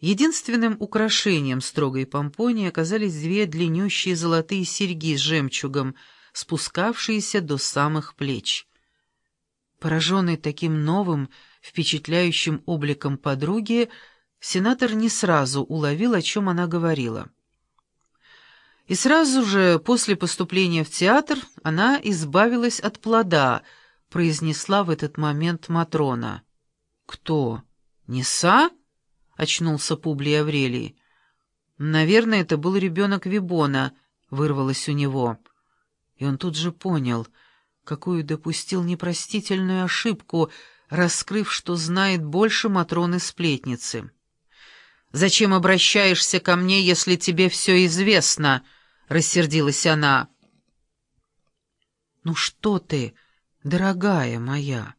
Единственным украшением строгой помпонии оказались две длиннющие золотые серьги с жемчугом, спускавшиеся до самых плеч. Пораженный таким новым, впечатляющим обликом подруги, сенатор не сразу уловил, о чем она говорила. И сразу же после поступления в театр она избавилась от плода, произнесла в этот момент Матрона. «Кто? Неса?» — очнулся Публий Аврелий. «Наверное, это был ребенок Вибона», — вырвалось у него. И он тут же понял, какую допустил непростительную ошибку, раскрыв, что знает больше Матроны-сплетницы. «Зачем обращаешься ко мне, если тебе все известно?» — рассердилась она. «Ну что ты, дорогая моя,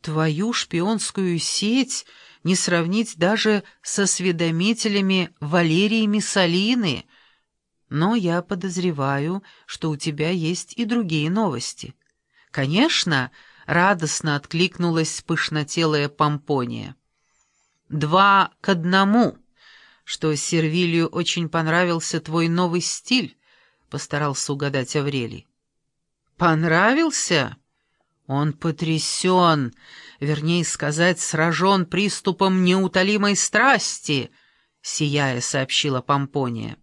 твою шпионскую сеть...» не сравнить даже со осведомителями Валерии Миссалины, но я подозреваю, что у тебя есть и другие новости. Конечно, радостно откликнулась пышнотелая Помпония. Два к одному, что Сервилию очень понравился твой новый стиль, постарался угадать Аврелий. Понравился? Он потрясен, вернее сказать, сражен приступом неутолимой страсти, сияя, сообщила Помпония.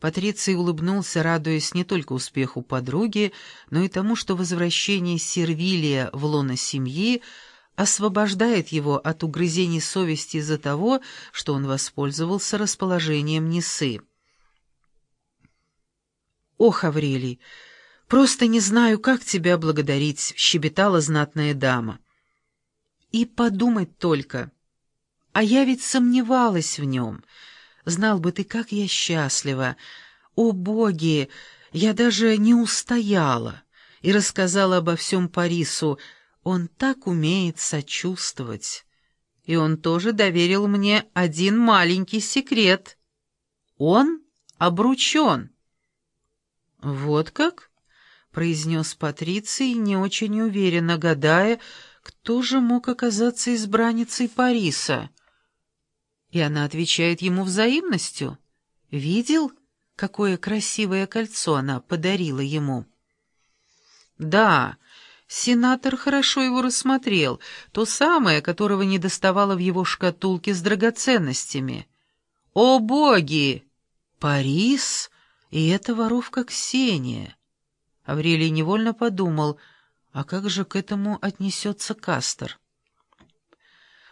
Патриций улыбнулся, радуясь не только успеху подруги, но и тому, что возвращение Сервилия в лоно семьи освобождает его от угрызений совести из-за того, что он воспользовался расположением Несы. «Ох, Аврелий!» «Просто не знаю, как тебя благодарить», — щебетала знатная дама. «И подумать только. А я ведь сомневалась в нем. Знал бы ты, как я счастлива. О, боги! Я даже не устояла и рассказала обо всем Парису. Он так умеет сочувствовать. И он тоже доверил мне один маленький секрет. Он обручен». «Вот как?» Произнес Патриций, не очень уверенно гадая, кто же мог оказаться избранницей Париса. И она отвечает ему взаимностью. «Видел, какое красивое кольцо она подарила ему?» «Да, сенатор хорошо его рассмотрел, то самое, которого не доставало в его шкатулке с драгоценностями. О боги! Парис, и эта воровка Ксения!» Аврелий невольно подумал, а как же к этому отнесется Кастер?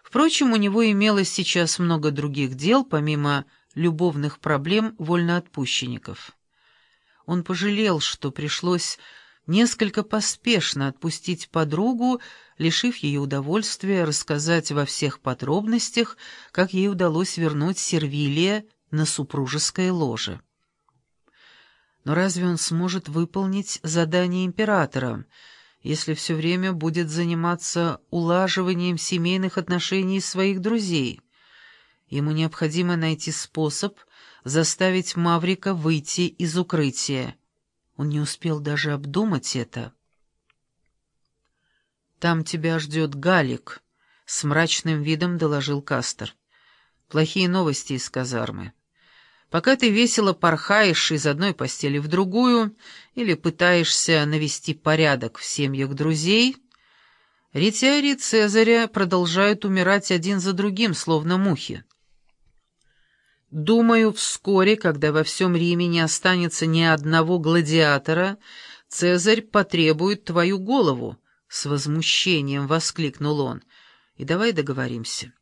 Впрочем, у него имелось сейчас много других дел, помимо любовных проблем вольноотпущенников. Он пожалел, что пришлось несколько поспешно отпустить подругу, лишив ее удовольствия рассказать во всех подробностях, как ей удалось вернуть Сервилия на супружеское ложе. Но разве он сможет выполнить задание императора, если все время будет заниматься улаживанием семейных отношений своих друзей? Ему необходимо найти способ заставить Маврика выйти из укрытия. Он не успел даже обдумать это. «Там тебя ждет Галик», — с мрачным видом доложил Кастер. «Плохие новости из казармы». Пока ты весело порхаешь из одной постели в другую или пытаешься навести порядок в семьях друзей, ретиари Цезаря продолжают умирать один за другим, словно мухи. Думаю, вскоре, когда во всем Риме не останется ни одного гладиатора, Цезарь потребует твою голову, — с возмущением воскликнул он. И давай договоримся.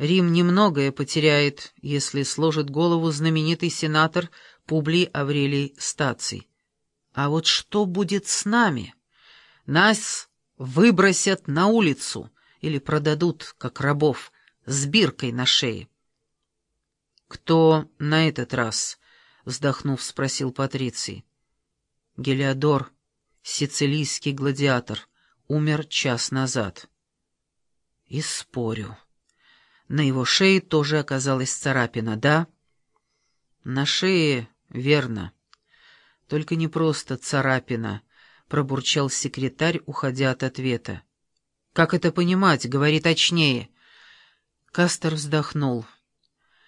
Рим немногое потеряет, если сложит голову знаменитый сенатор Публий Аврелий Стаций. А вот что будет с нами? Нас выбросят на улицу или продадут, как рабов, с биркой на шее. «Кто на этот раз?» — вздохнув, спросил Патриций. «Гелиодор, сицилийский гладиатор, умер час назад». «И спорю». На его шее тоже оказалась царапина, да? На шее, верно. Только не просто царапина, пробурчал секретарь, уходя от ответа. Как это понимать? Говори точнее. Кастер вздохнул.